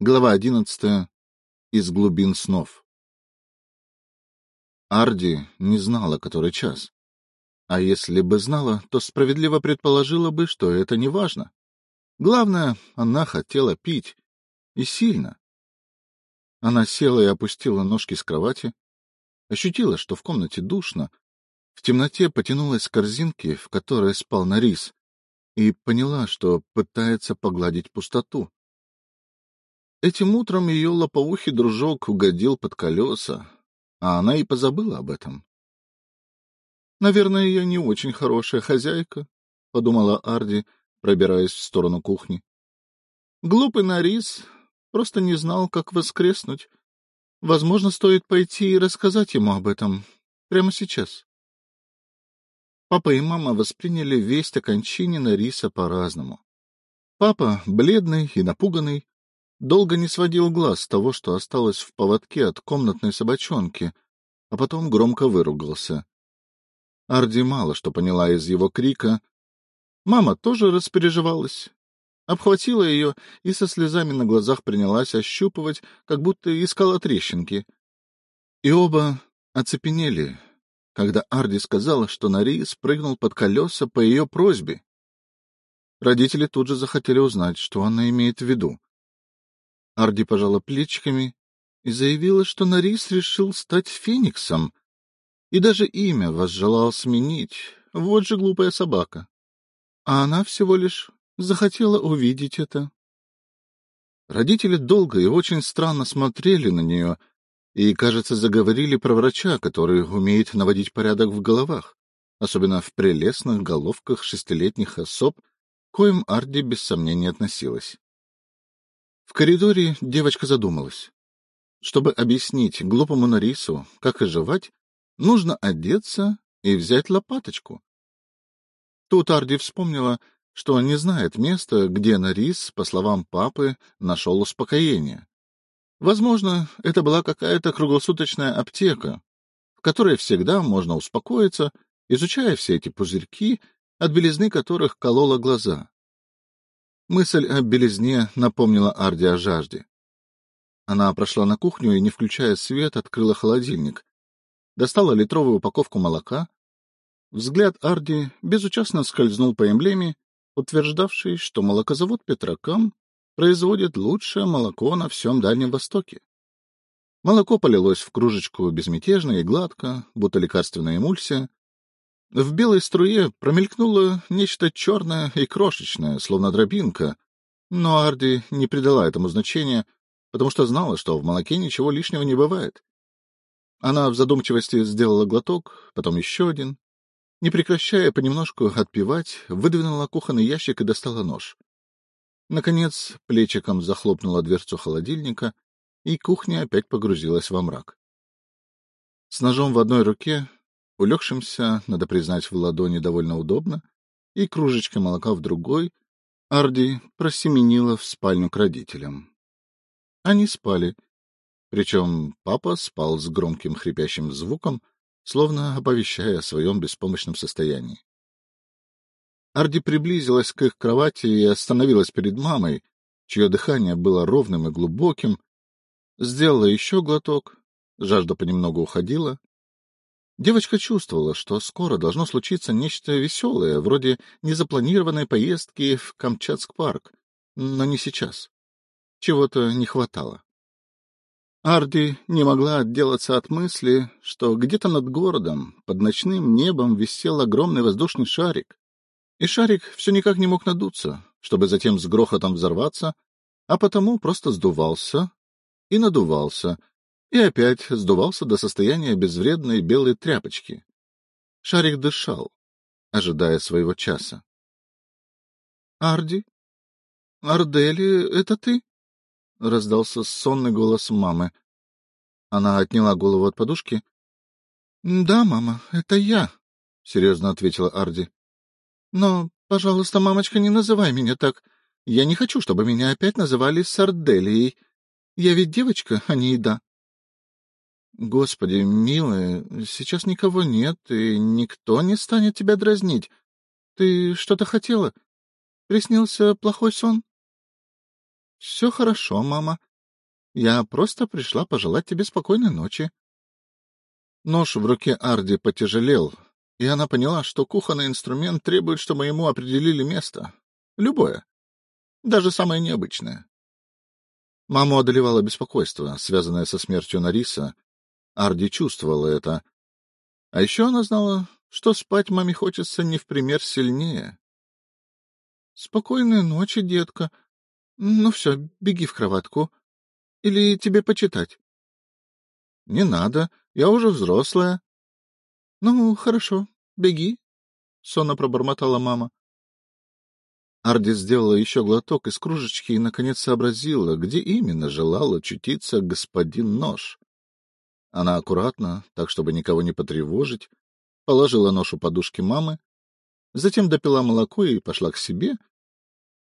Глава одиннадцатая. Из глубин снов. Арди не знала, который час. А если бы знала, то справедливо предположила бы, что это не важно. Главное, она хотела пить. И сильно. Она села и опустила ножки с кровати, ощутила, что в комнате душно, в темноте потянулась к корзинке, в которой спал Нарис, и поняла, что пытается погладить пустоту. Этим утром ее лопоухий дружок угодил под колеса, а она и позабыла об этом. «Наверное, я не очень хорошая хозяйка», — подумала Арди, пробираясь в сторону кухни. «Глупый Нарис просто не знал, как воскреснуть. Возможно, стоит пойти и рассказать ему об этом прямо сейчас». Папа и мама восприняли весть о кончине Нариса по-разному. Папа, бледный и напуганный, долго не сводил глаз с того, что осталось в поводке от комнатной собачонки, а потом громко выругался. Арди мало что поняла из его крика. Мама тоже распереживалась, обхватила ее и со слезами на глазах принялась ощупывать, как будто искала трещинки. И оба оцепенели, когда Арди сказала, что Нари спрыгнул под колеса по ее просьбе. Родители тут же захотели узнать, что она имеет в виду. Арди пожала плечиками и заявила, что Нарис решил стать фениксом, и даже имя возжелал сменить. Вот же глупая собака. А она всего лишь захотела увидеть это. Родители долго и очень странно смотрели на нее и, кажется, заговорили про врача, который умеет наводить порядок в головах, особенно в прелестных головках шестилетних особ, к коим Арди без сомнения относилась. В коридоре девочка задумалась. Чтобы объяснить глупому Нарису, как оживать, нужно одеться и взять лопаточку. Тут Арди вспомнила, что не знает места, где Нарис, по словам папы, нашел успокоение. Возможно, это была какая-то круглосуточная аптека, в которой всегда можно успокоиться, изучая все эти пузырьки, от белизны которых колола глаза. Мысль о белизне напомнила Арди о жажде. Она прошла на кухню и, не включая свет, открыла холодильник. Достала литровую упаковку молока. Взгляд Арди безучастно скользнул по эмблеме, утверждавшей, что молокозавод Петрокам производит лучшее молоко на всем Дальнем Востоке. Молоко полилось в кружечку безмятежно и гладко, будто лекарственная эмульсия, в белой струе промелькнуло нечто черное и крошечное, словно дробинка, но Арди не придала этому значения, потому что знала, что в молоке ничего лишнего не бывает. Она в задумчивости сделала глоток, потом еще один. Не прекращая понемножку отпивать, выдвинула кухонный ящик и достала нож. Наконец, плечиком захлопнула дверцу холодильника, и кухня опять погрузилась во мрак. С ножом в одной руке Улегшимся, надо признать, в ладони довольно удобно, и кружечкой молока в другой, Арди просеменила в спальню к родителям. Они спали, причем папа спал с громким хрипящим звуком, словно оповещая о своем беспомощном состоянии. Арди приблизилась к их кровати и остановилась перед мамой, чье дыхание было ровным и глубоким, сделала еще глоток, жажда понемногу уходила, Девочка чувствовала, что скоро должно случиться нечто веселое, вроде незапланированной поездки в Камчатск-парк, но не сейчас. Чего-то не хватало. Арди не могла отделаться от мысли, что где-то над городом, под ночным небом, висел огромный воздушный шарик. И шарик все никак не мог надуться, чтобы затем с грохотом взорваться, а потому просто сдувался и надувался, и опять сдувался до состояния безвредной белой тряпочки. Шарик дышал, ожидая своего часа. — Арди? Ардели, это ты? — раздался сонный голос мамы. Она отняла голову от подушки. — Да, мама, это я, — серьезно ответила Арди. — Но, пожалуйста, мамочка, не называй меня так. Я не хочу, чтобы меня опять называли Сарделией. Я ведь девочка, а не еда. Господи, милая, сейчас никого нет, и никто не станет тебя дразнить. Ты что-то хотела? Приснился плохой сон? — Все хорошо, мама, Я просто пришла пожелать тебе спокойной ночи. Нож в руке Арди потяжелел, и она поняла, что кухонный инструмент требует, чтобы ему определили место. Любое. Даже самое необычное. Маму одолевало беспокойство, связанное со смертью Нариса. Арди чувствовала это. А еще она знала, что спать маме хочется не в пример сильнее. — Спокойной ночи, детка. Ну все, беги в кроватку. Или тебе почитать? — Не надо, я уже взрослая. — Ну, хорошо, беги, — сонно пробормотала мама. Арди сделала еще глоток из кружечки и, наконец, сообразила, где именно желал очутиться господин Нож. Она аккуратно, так чтобы никого не потревожить, положила нож подушки мамы, затем допила молоко и пошла к себе.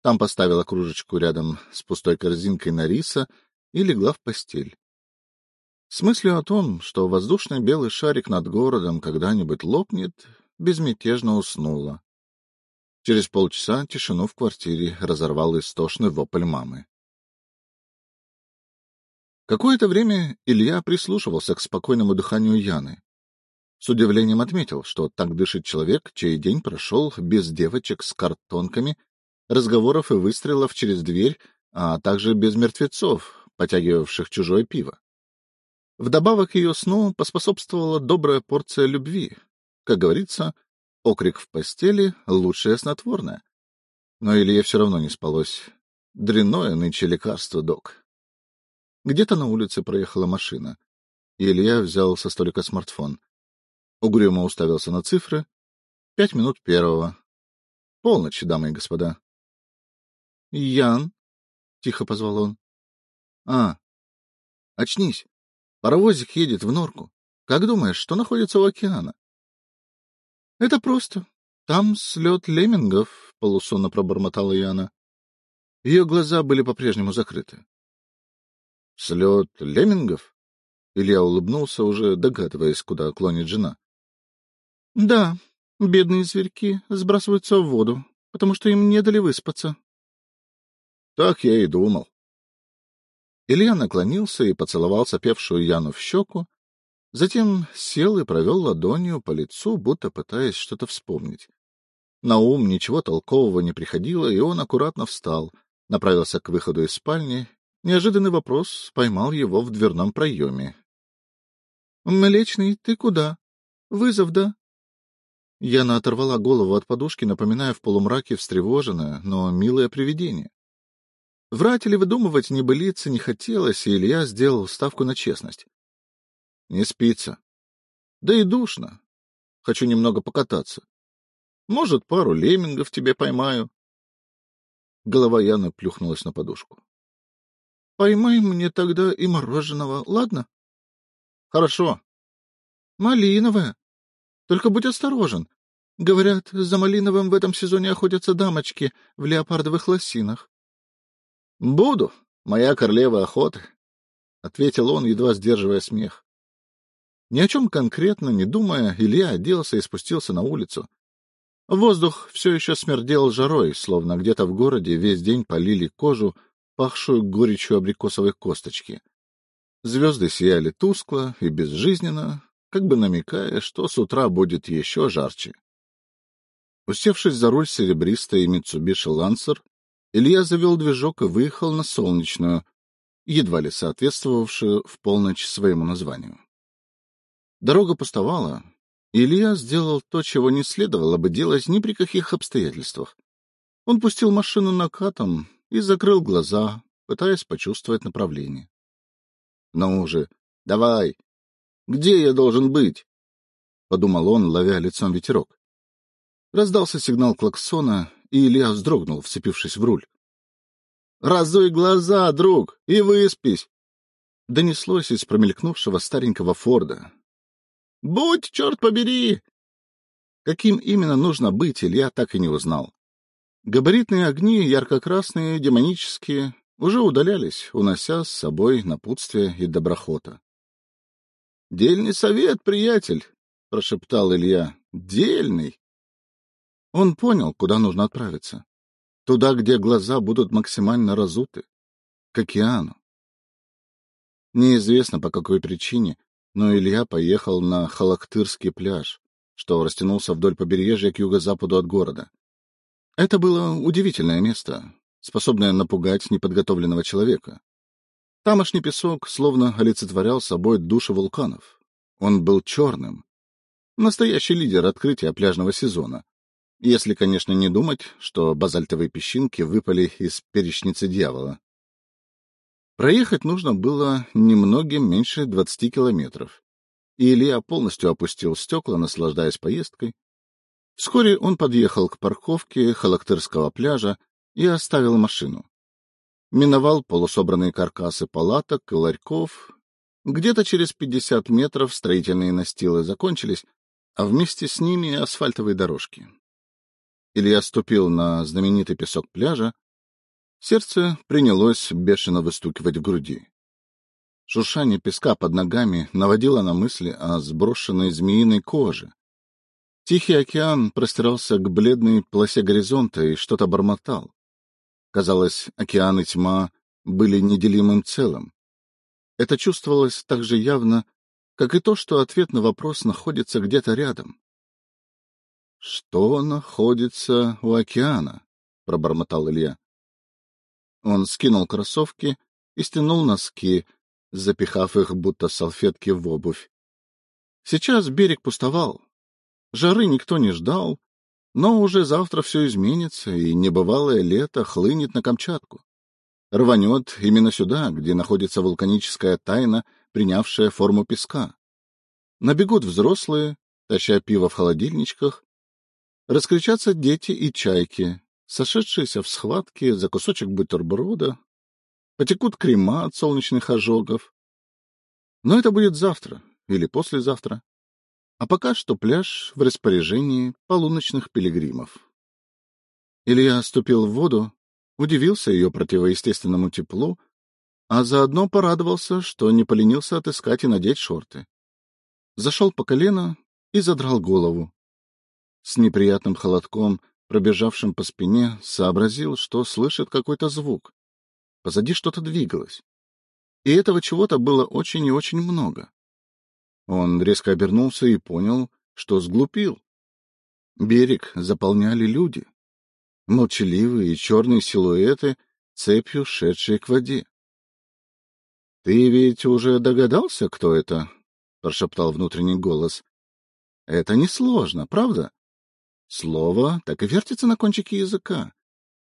Там поставила кружечку рядом с пустой корзинкой на риса и легла в постель. С мыслью о том, что воздушный белый шарик над городом когда-нибудь лопнет, безмятежно уснула. Через полчаса тишину в квартире разорвал истошный вопль мамы. Какое-то время Илья прислушивался к спокойному дыханию Яны. С удивлением отметил, что так дышит человек, чей день прошел без девочек с картонками, разговоров и выстрелов через дверь, а также без мертвецов, потягивавших чужое пиво. Вдобавок ее сну поспособствовала добрая порция любви. Как говорится, окрик в постели — лучшее снотворное. Но Илье все равно не спалось. Дрянное нынче лекарство, док. Где-то на улице проехала машина, Илья взял со столика смартфон. Угрюмо уставился на цифры. Пять минут первого. Полночь, дамы и господа. — Ян, — тихо позвал он. — А, очнись. Паровозик едет в норку. Как думаешь, что находится у океана? — Это просто. Там слет леммингов, — полусонно пробормотала Яна. Ее глаза были по-прежнему закрыты. — Слет леммингов? Илья улыбнулся, уже догадываясь, куда клонит жена. — Да, бедные зверьки сбрасываются в воду, потому что им не дали выспаться. — Так я и думал. Илья наклонился и поцеловал сопевшую Яну в щеку, затем сел и провел ладонью по лицу, будто пытаясь что-то вспомнить. На ум ничего толкового не приходило, и он аккуратно встал, направился к выходу из спальни. Неожиданный вопрос поймал его в дверном проеме. — Млечный, ты куда? Вызов, да? Яна оторвала голову от подушки, напоминая в полумраке встревоженное, но милое привидение. Врать или выдумывать небылицы не хотелось, и Илья сделал ставку на честность. — Не спится. Да и душно. Хочу немного покататься. Может, пару леммингов тебе поймаю. Голова Яны плюхнулась на подушку. — Поймай мне тогда и мороженого, ладно? — Хорошо. — Малиновое. Только будь осторожен. Говорят, за малиновым в этом сезоне охотятся дамочки в леопардовых лосинах. — Буду, моя королева охоты, — ответил он, едва сдерживая смех. Ни о чем конкретно не думая, Илья оделся и спустился на улицу. Воздух все еще смердел жарой, словно где-то в городе весь день полили кожу, пахшую горечью абрикосовой косточки. Звезды сияли тускло и безжизненно, как бы намекая, что с утра будет еще жарче. Усевшись за руль серебристой Митсубиши Лансер, Илья завел движок и выехал на солнечную, едва ли соответствовавшую в полночь своему названию. Дорога пустовала, и Илья сделал то, чего не следовало бы делать ни при каких обстоятельствах. Он пустил машину накатом и закрыл глаза, пытаясь почувствовать направление. — Ну уже, давай! Где я должен быть? — подумал он, ловя лицом ветерок. Раздался сигнал клаксона, и Илья вздрогнул, вцепившись в руль. — Разуй глаза, друг, и выспись! — донеслось из промелькнувшего старенького Форда. — Будь, черт побери! Каким именно нужно быть, Илья так и не узнал. Габаритные огни, ярко-красные, демонические, уже удалялись, унося с собой напутствие и доброхота. — Дельный совет, приятель! — прошептал Илья. — Дельный! Он понял, куда нужно отправиться. Туда, где глаза будут максимально разуты. К океану. Неизвестно по какой причине, но Илья поехал на Халактырский пляж, что растянулся вдоль побережья к юго-западу от города. Это было удивительное место, способное напугать неподготовленного человека. Тамошний песок словно олицетворял собой души вулканов. Он был черным. Настоящий лидер открытия пляжного сезона. Если, конечно, не думать, что базальтовые песчинки выпали из перечницы дьявола. Проехать нужно было немногим меньше двадцати километров, и Илья полностью опустил стекла, наслаждаясь поездкой. Вскоре он подъехал к парковке Халактырского пляжа и оставил машину. Миновал полусобранные каркасы палаток и ларьков. Где-то через пятьдесят метров строительные настилы закончились, а вместе с ними асфальтовые дорожки. Илья ступил на знаменитый песок пляжа. Сердце принялось бешено выстукивать в груди. Шуршание песка под ногами наводило на мысли о сброшенной змеиной коже. Тихий океан простирался к бледной полосе горизонта и что-то бормотал. Казалось, океан и тьма были неделимым целым. Это чувствовалось так же явно, как и то, что ответ на вопрос находится где-то рядом. Что находится у океана? пробормотал Илья. Он скинул кроссовки и стянул носки, запихав их будто салфетки в обувь. Сейчас берег пустовал. Жары никто не ждал, но уже завтра все изменится, и небывалое лето хлынет на Камчатку. Рванет именно сюда, где находится вулканическая тайна, принявшая форму песка. Набегут взрослые, таща пиво в холодильничках, Раскричатся дети и чайки, сошедшиеся в схватке за кусочек бутерброда, потекут крема от солнечных ожогов. Но это будет завтра или послезавтра. А пока что пляж в распоряжении полуночных пилигримов. Илья ступил в воду, удивился ее противоестественному теплу, а заодно порадовался, что не поленился отыскать и надеть шорты. Зашел по колено и задрал голову. С неприятным холодком, пробежавшим по спине, сообразил, что слышит какой-то звук. Позади что-то двигалось. И этого чего-то было очень и очень много. Он резко обернулся и понял, что сглупил. Берег заполняли люди. Молчаливые черные силуэты, цепью шедшие к воде. — Ты ведь уже догадался, кто это? — прошептал внутренний голос. — Это несложно, правда? Слово так и вертится на кончике языка.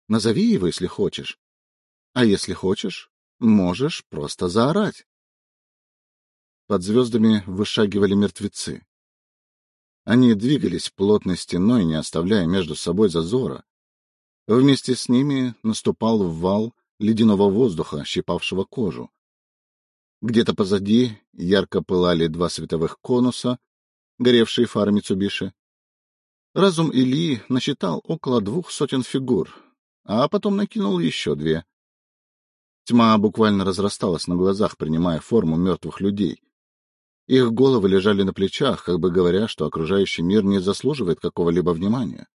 Назови его, если хочешь. А если хочешь, можешь просто заорать. Под звездами вышагивали мертвецы. Они двигались плотной стеной, не оставляя между собой зазора. Вместе с ними наступал вал ледяного воздуха, щипавшего кожу. Где-то позади ярко пылали два световых конуса, горевшие фары Митсубиши. Разум Ильи насчитал около двух сотен фигур, а потом накинул еще две. Тьма буквально разрасталась на глазах, принимая форму мертвых людей. Их головы лежали на плечах, как бы говоря, что окружающий мир не заслуживает какого-либо внимания.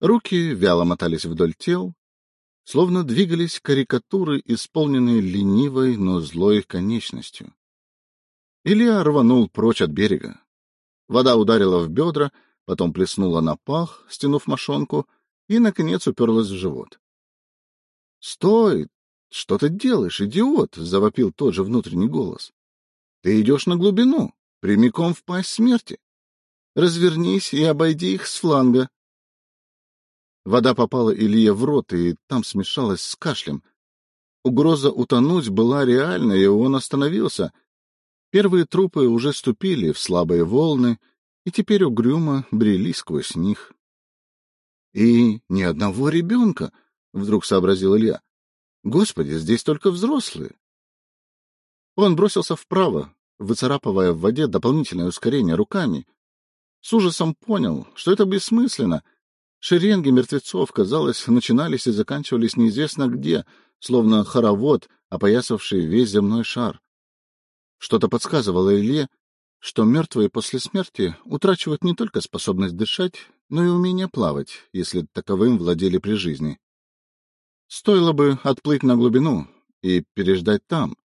Руки вяло мотались вдоль тел, словно двигались карикатуры, исполненные ленивой, но злой конечностью. Илья рванул прочь от берега. Вода ударила в бедра, потом плеснула на пах, стянув мошонку, и, наконец, уперлась в живот. — Стой! Что ты делаешь, идиот? — завопил тот же внутренний голос. — Ты идешь на глубину, прямиком в пасть смерти. Развернись и обойди их с фланга. Вода попала Илье в рот, и там смешалась с кашлем. Угроза утонуть была реальна, и он остановился. Первые трупы уже ступили в слабые волны — и теперь угрюмо брели сквозь них. — И ни одного ребенка, — вдруг сообразил Илья. — Господи, здесь только взрослые. Он бросился вправо, выцарапывая в воде дополнительное ускорение руками. С ужасом понял, что это бессмысленно. Шеренги мертвецов, казалось, начинались и заканчивались неизвестно где, словно хоровод, опоясавший весь земной шар. Что-то подсказывало Илье, что мертвые после смерти утрачивают не только способность дышать, но и умение плавать, если таковым владели при жизни. Стоило бы отплыть на глубину и переждать там.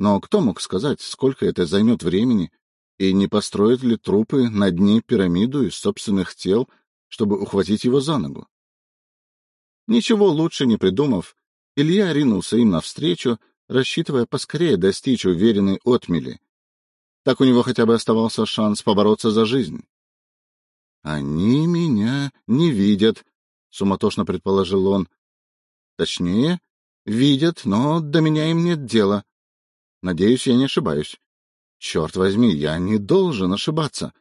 Но кто мог сказать, сколько это займет времени, и не построят ли трупы на дне пирамиду из собственных тел, чтобы ухватить его за ногу? Ничего лучше не придумав, Илья ринулся им навстречу, рассчитывая поскорее достичь уверенной отмели. Так у него хотя бы оставался шанс побороться за жизнь. «Они меня не видят», — суматошно предположил он. «Точнее, видят, но до меня им нет дела. Надеюсь, я не ошибаюсь. Черт возьми, я не должен ошибаться».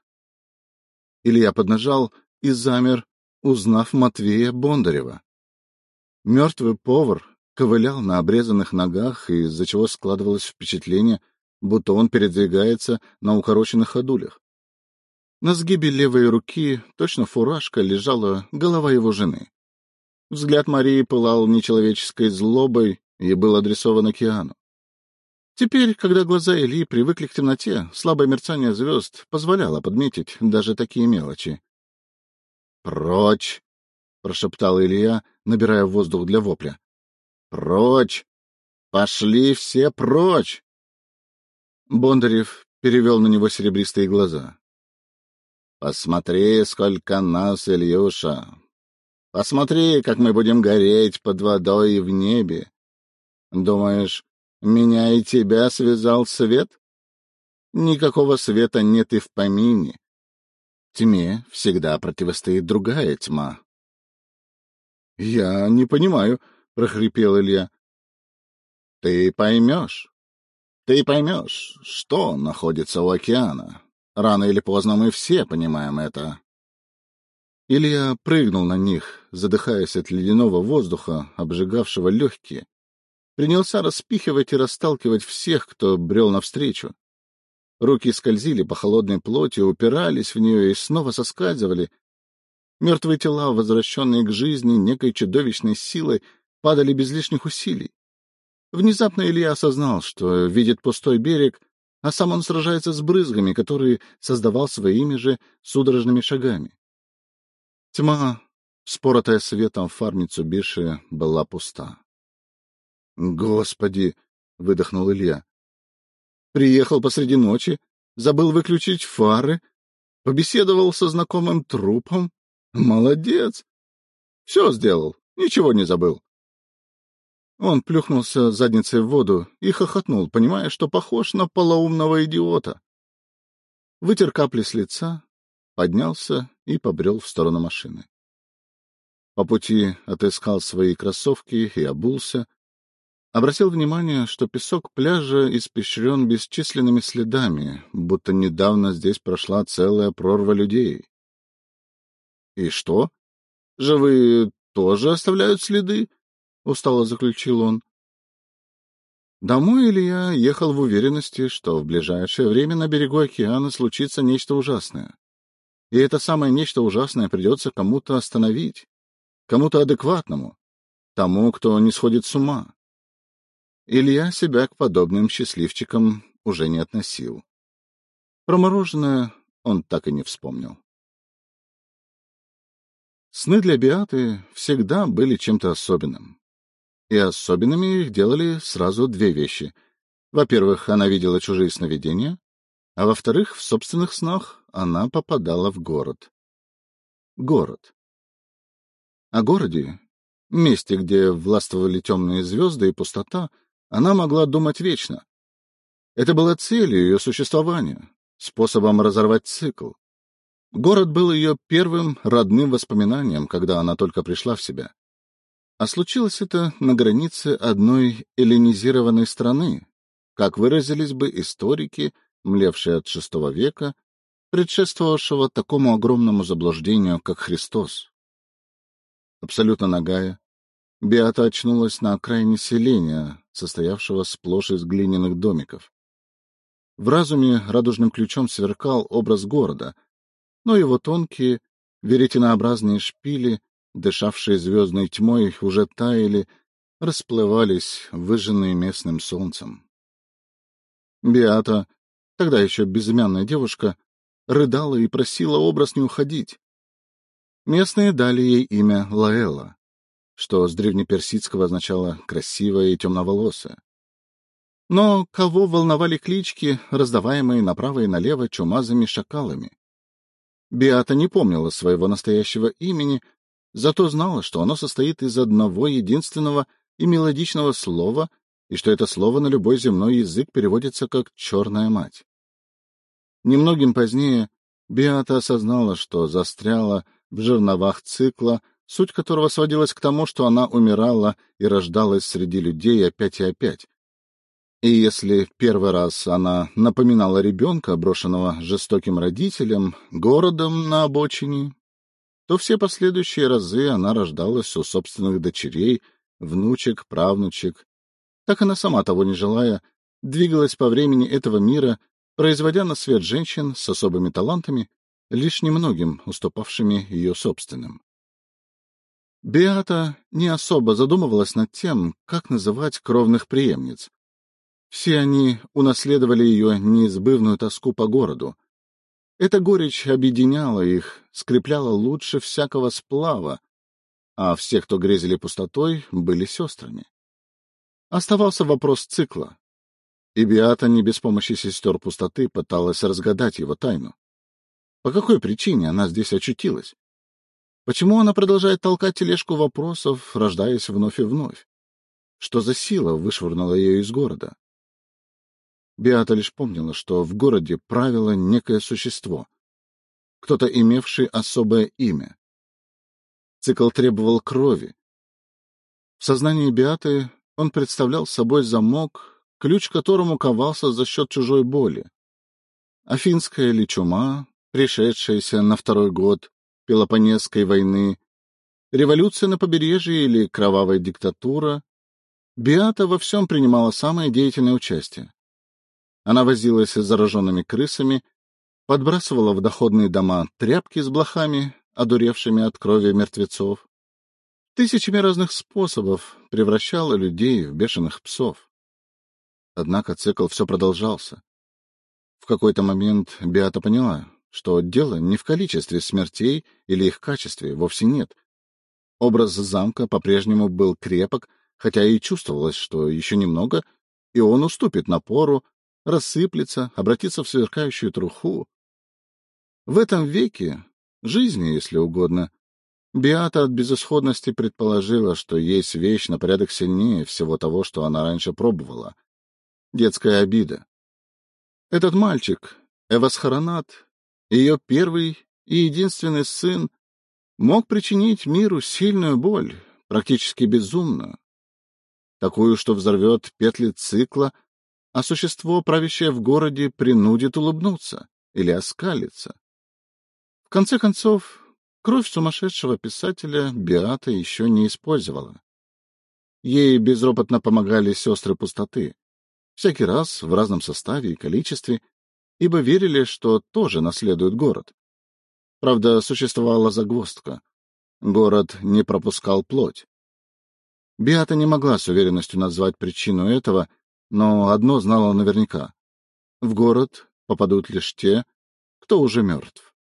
Илья поднажал и замер, узнав Матвея Бондарева. Мертвый повар ковылял на обрезанных ногах, из-за чего складывалось впечатление, будто он передвигается на укороченных ходулях. На сгибе левой руки, точно фуражка, лежала голова его жены. Взгляд Марии пылал нечеловеческой злобой и был адресован океану. Теперь, когда глаза Ильи привыкли к темноте, слабое мерцание звезд позволяло подметить даже такие мелочи. «Прочь!» — прошептал Илья, набирая воздух для вопля. «Прочь! Пошли все прочь!» Бондарев перевел на него серебристые глаза. Посмотри, сколько нас, Ильюша. Посмотри, как мы будем гореть под водой и в небе. Думаешь, меня и тебя связал свет? Никакого света нет и в помине. Тьме всегда противостоит другая тьма. — Я не понимаю, — прохрипел Илья. — Ты поймешь. Ты поймешь, что находится у океана. Рано или поздно мы все понимаем это. Илья прыгнул на них, задыхаясь от ледяного воздуха, обжигавшего легкие. Принялся распихивать и расталкивать всех, кто брел навстречу. Руки скользили по холодной плоти, упирались в нее и снова соскальзывали. Мертвые тела, возвращенные к жизни некой чудовищной силой, падали без лишних усилий. Внезапно Илья осознал, что видит пустой берег, а сам он сражается с брызгами, которые создавал своими же судорожными шагами. Тьма, споротая светом фар Митсубиши, была пуста. «Господи!» — выдохнул Илья. «Приехал посреди ночи, забыл выключить фары, побеседовал со знакомым трупом. Молодец! Все сделал, ничего не забыл. Он плюхнулся задницей в воду и хохотнул, понимая, что похож на полоумного идиота. Вытер капли с лица, поднялся и побрел в сторону машины. По пути отыскал свои кроссовки и обулся. Обратил внимание, что песок пляжа испещрен бесчисленными следами, будто недавно здесь прошла целая прорва людей. — И что? Живые тоже оставляют следы? — устало заключил он. Домой Илья ехал в уверенности, что в ближайшее время на берегу океана случится нечто ужасное. И это самое нечто ужасное придется кому-то остановить, кому-то адекватному, тому, кто не сходит с ума. Илья себя к подобным счастливчикам уже не относил. Про мороженое он так и не вспомнил. Сны для Биаты всегда были чем-то особенным. И особенными их делали сразу две вещи. Во-первых, она видела чужие сновидения, а во-вторых, в собственных снах она попадала в город. Город. О городе, месте, где властвовали темные звезды и пустота, она могла думать вечно. Это было целью ее существования, способом разорвать цикл. Город был ее первым родным воспоминанием, когда она только пришла в себя. А случилось это на границе одной эллинизированной страны, как выразились бы историки, млевшие от VI века, предшествовавшего такому огромному заблуждению, как Христос. Абсолютно нагая, Беата очнулась на окраине селения, состоявшего сплошь из глиняных домиков. В разуме радужным ключом сверкал образ города, но его тонкие, веретенообразные шпили дышавшие звездной тьмой, уже таяли, расплывались, выжженные местным солнцем. Биата, тогда еще безымянная девушка, рыдала и просила образ не уходить. Местные дали ей имя Лаэла, что с древнеперсидского означало «красивая и темноволосая». Но кого волновали клички, раздаваемые направо и налево чумазыми шакалами? Биата не помнила своего настоящего имени, зато знала, что оно состоит из одного единственного и мелодичного слова, и что это слово на любой земной язык переводится как «черная мать». Немногим позднее Биата осознала, что застряла в жерновах цикла, суть которого сводилась к тому, что она умирала и рождалась среди людей опять и опять. И если первый раз она напоминала ребенка, брошенного жестоким родителям, городом на обочине, то все последующие разы она рождалась у собственных дочерей, внучек, правнучек. Так она сама, того не желая, двигалась по времени этого мира, производя на свет женщин с особыми талантами, лишь немногим уступавшими ее собственным. Беата не особо задумывалась над тем, как называть кровных преемниц. Все они унаследовали ее неизбывную тоску по городу. Эта горечь объединяла их, скрепляла лучше всякого сплава, а все, кто грезили пустотой, были сестрами. Оставался вопрос цикла, и Биата не без помощи сестер пустоты пыталась разгадать его тайну. По какой причине она здесь очутилась? Почему она продолжает толкать тележку вопросов, рождаясь вновь и вновь? Что за сила вышвырнула ее из города? Биата лишь помнила, что в городе правило некое существо, кто-то, имевший особое имя. Цикл требовал крови. В сознании Биаты он представлял собой замок, ключ которому ковался за счет чужой боли. Афинская ли чума, пришедшаяся на второй год Пелопонесской войны, революция на побережье или кровавая диктатура, Биата во всем принимала самое деятельное участие. Она возилась с зараженными крысами, подбрасывала в доходные дома тряпки с блохами, одуревшими от крови мертвецов. Тысячами разных способов превращала людей в бешеных псов. Однако цикл все продолжался. В какой-то момент Биата поняла, что дело не в количестве смертей или их качестве, вовсе нет. Образ замка по-прежнему был крепок, хотя и чувствовалось, что еще немного, и он уступит напору, рассыплется, обратится в сверкающую труху. В этом веке, жизни, если угодно, Биата от безысходности предположила, что есть вещь на порядок сильнее всего того, что она раньше пробовала. Детская обида. Этот мальчик, Эвасхаранат, ее первый и единственный сын, мог причинить миру сильную боль, практически безумную. Такую, что взорвет петли цикла — а существо, правящее в городе, принудит улыбнуться или оскалиться. В конце концов, кровь сумасшедшего писателя Биата еще не использовала. Ей безропотно помогали сестры пустоты, всякий раз в разном составе и количестве, ибо верили, что тоже наследуют город. Правда, существовала загвоздка. Город не пропускал плоть. Биата не могла с уверенностью назвать причину этого, но одно знала наверняка — в город попадут лишь те, кто уже мертв.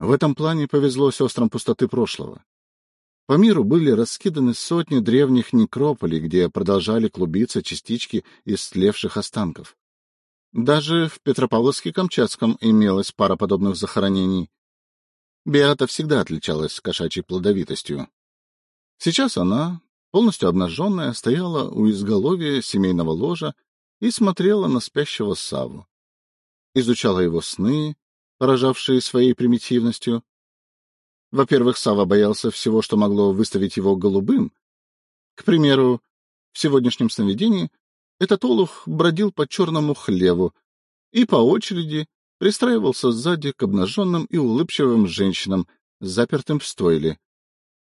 В этом плане повезло сестрам пустоты прошлого. По миру были раскиданы сотни древних некрополей, где продолжали клубиться частички истлевших останков. Даже в Петропавловске-Камчатском имелась пара подобных захоронений. Беата всегда отличалась кошачьей плодовитостью. Сейчас она, полностью обнаженная, стояла у изголовья семейного ложа и смотрела на спящего Саву. Изучала его сны, поражавшие своей примитивностью. Во-первых, Сава боялся всего, что могло выставить его голубым. К примеру, в сегодняшнем сновидении этот олух бродил по черному хлеву и по очереди пристраивался сзади к обнаженным и улыбчивым женщинам, запертым в стойле.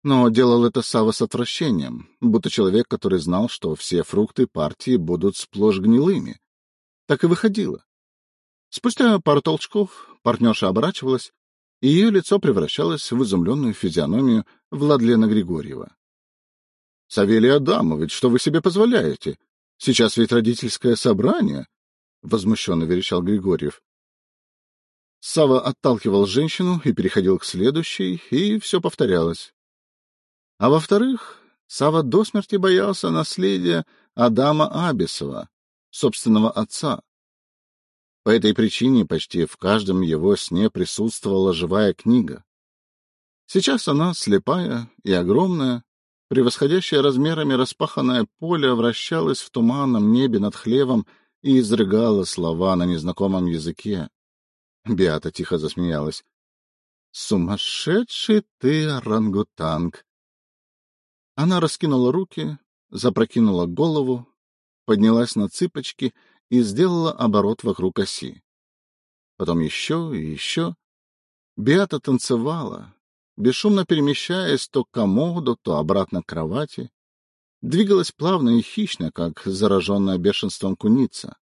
Но делал это Сава с отвращением, будто человек, который знал, что все фрукты партии будут сплошь гнилыми. Так и выходило. Спустя пару толчков партнерша оборачивалась, и ее лицо превращалось в изумленную физиономию Владлена Григорьева. — Савелий Адамович, что вы себе позволяете? Сейчас ведь родительское собрание, — возмущенно верещал Григорьев. Сава отталкивал женщину и переходил к следующей, и все повторялось. А во-вторых, Сава до смерти боялся наследия Адама Абисова, собственного отца. По этой причине почти в каждом его сне присутствовала живая книга. Сейчас она, слепая и огромная, превосходящая размерами распаханное поле, вращалась в туманном небе над хлевом и изрыгала слова на незнакомом языке. Биата тихо засмеялась. — Сумасшедший ты, орангутанг! Она раскинула руки, запрокинула голову, поднялась на цыпочки и сделала оборот вокруг оси. Потом еще и еще. Биата танцевала, бесшумно перемещаясь то к комоду, то обратно к кровати. Двигалась плавно и хищно, как зараженная бешенством куница.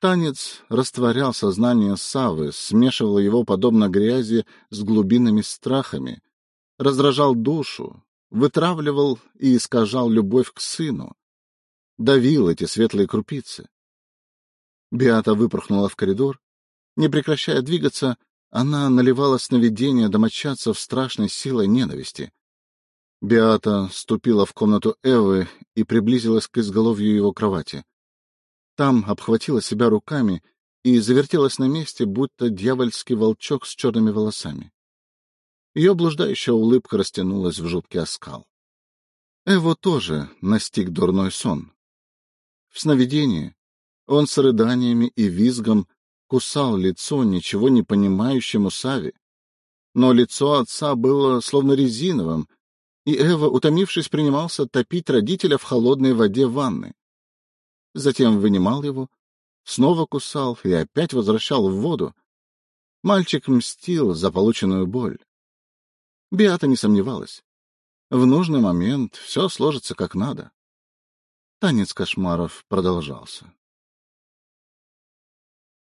Танец растворял сознание Савы, смешивал его, подобно грязи, с глубинными страхами, раздражал душу, вытравливал и искажал любовь к сыну, давил эти светлые крупицы. Биата выпорхнула в коридор. Не прекращая двигаться, она наливала сновидения домочадцев страшной силой ненависти. Биата ступила в комнату Эвы и приблизилась к изголовью его кровати. Там обхватила себя руками и завертелась на месте, будто дьявольский волчок с черными волосами. Ее блуждающая улыбка растянулась в жуткий оскал. Эво тоже настиг дурной сон. В сновидении он с рыданиями и визгом кусал лицо ничего не понимающему Сави. Но лицо отца было словно резиновым, и Эва, утомившись, принимался топить родителя в холодной воде ванны затем вынимал его, снова кусал и опять возвращал в воду. Мальчик мстил за полученную боль. Биата не сомневалась. В нужный момент все сложится как надо. Танец кошмаров продолжался.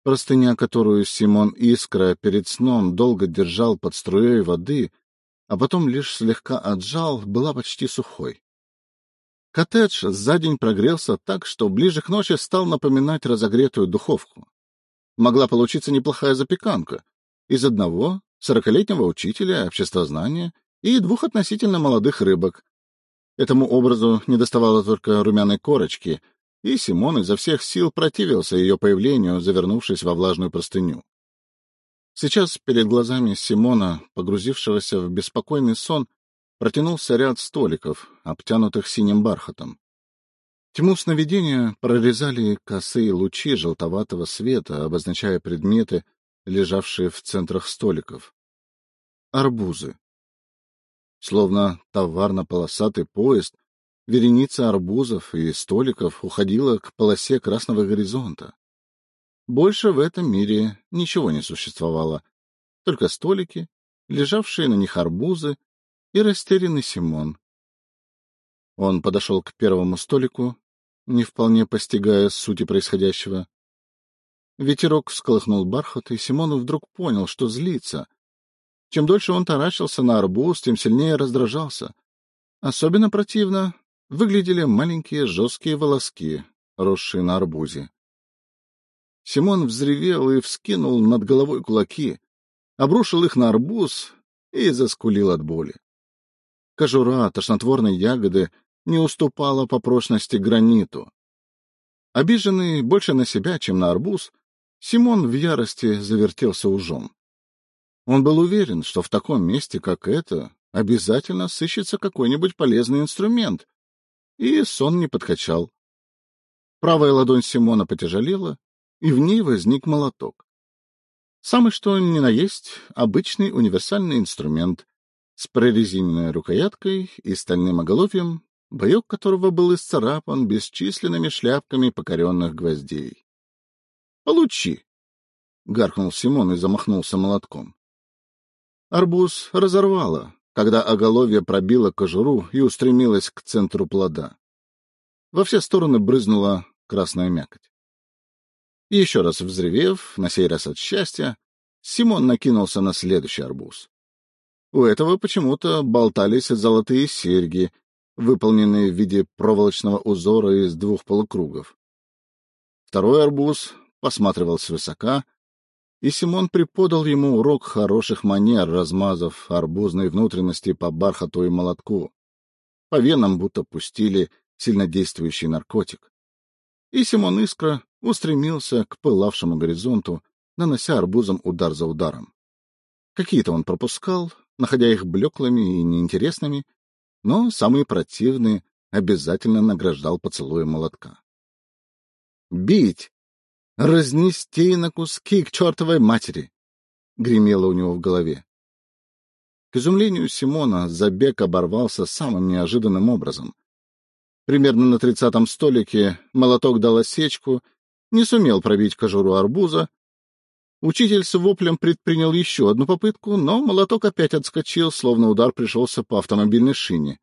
Простыня, которую Симон Искра перед сном долго держал под струей воды, а потом лишь слегка отжал, была почти сухой. Коттедж за день прогрелся так, что ближе к ночи стал напоминать разогретую духовку. Могла получиться неплохая запеканка из одного сорокалетнего учителя обществознания и двух относительно молодых рыбок. Этому образу недоставало только румяной корочки, и Симон изо всех сил противился ее появлению, завернувшись во влажную простыню. Сейчас перед глазами Симона, погрузившегося в беспокойный сон, протянулся ряд столиков, обтянутых синим бархатом. Тьму сновидения прорезали косые лучи желтоватого света, обозначая предметы, лежавшие в центрах столиков. Арбузы. Словно товарно-полосатый поезд, вереница арбузов и столиков уходила к полосе красного горизонта. Больше в этом мире ничего не существовало, только столики, лежавшие на них арбузы и растерянный Симон. Он подошел к первому столику, не вполне постигая сути происходящего. Ветерок всколыхнул бархат, и Симон вдруг понял, что злится. Чем дольше он таращился на арбуз, тем сильнее раздражался. Особенно противно выглядели маленькие жесткие волоски, росшие на арбузе. Симон взревел и вскинул над головой кулаки, обрушил их на арбуз и заскулил от боли. Кожура тошнотворной ягоды не уступала по прочности граниту. Обиженный больше на себя, чем на арбуз, Симон в ярости завертелся ужом. Он был уверен, что в таком месте, как это, обязательно сыщется какой-нибудь полезный инструмент, и сон не подкачал. Правая ладонь Симона потяжелела, и в ней возник молоток. Самый что ни на есть обычный универсальный инструмент, с прорезиненной рукояткой и стальным оголовьем, боек которого был исцарапан бесчисленными шляпками покоренных гвоздей. — Получи! — гаркнул Симон и замахнулся молотком. Арбуз разорвало, когда оголовье пробило кожуру и устремилось к центру плода. Во все стороны брызнула красная мякоть. Еще раз взревев, на сей раз от счастья, Симон накинулся на следующий арбуз. У этого почему-то болтались золотые серьги, выполненные в виде проволочного узора из двух полукругов. Второй арбуз посматривал свысока, и Симон преподал ему урок хороших манер, размазав арбузные внутренности по бархату и молотку. По венам будто пустили сильнодействующий наркотик. И Симон Искра устремился к пылавшему горизонту, нанося арбузом удар за ударом. Какие-то он пропускал, находя их блеклыми и неинтересными, но самые противные обязательно награждал поцелуем молотка. «Бить! Разнести на куски к чертовой матери!» — гремело у него в голове. К изумлению Симона забег оборвался самым неожиданным образом. Примерно на тридцатом столике молоток дал осечку, не сумел пробить кожуру арбуза. Учитель с воплем предпринял еще одну попытку, но молоток опять отскочил, словно удар пришелся по автомобильной шине.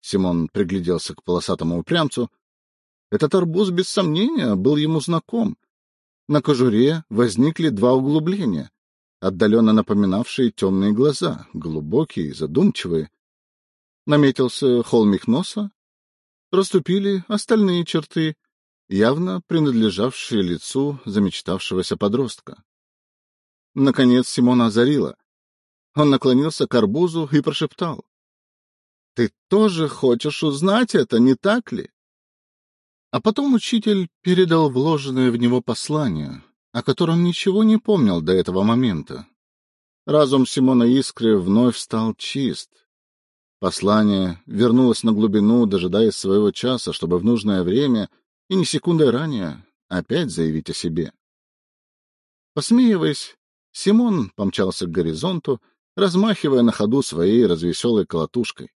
Симон пригляделся к полосатому упрямцу. Этот арбуз, без сомнения, был ему знаком. На кожуре возникли два углубления, отдаленно напоминавшие темные глаза, глубокие, и задумчивые. Наметился холмик носа, проступили остальные черты, явно принадлежавшие лицу замечтавшегося подростка. Наконец Симона озарила. Он наклонился к арбузу и прошептал. — Ты тоже хочешь узнать это, не так ли? А потом учитель передал вложенное в него послание, о котором ничего не помнил до этого момента. Разум Симона Искры вновь стал чист. Послание вернулось на глубину, дожидаясь своего часа, чтобы в нужное время и не секундой ранее опять заявить о себе. Посмеиваясь, Симон помчался к горизонту, размахивая на ходу своей развеселой колотушкой.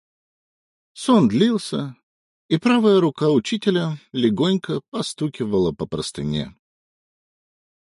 Сон длился, и правая рука учителя легонько постукивала по простыне.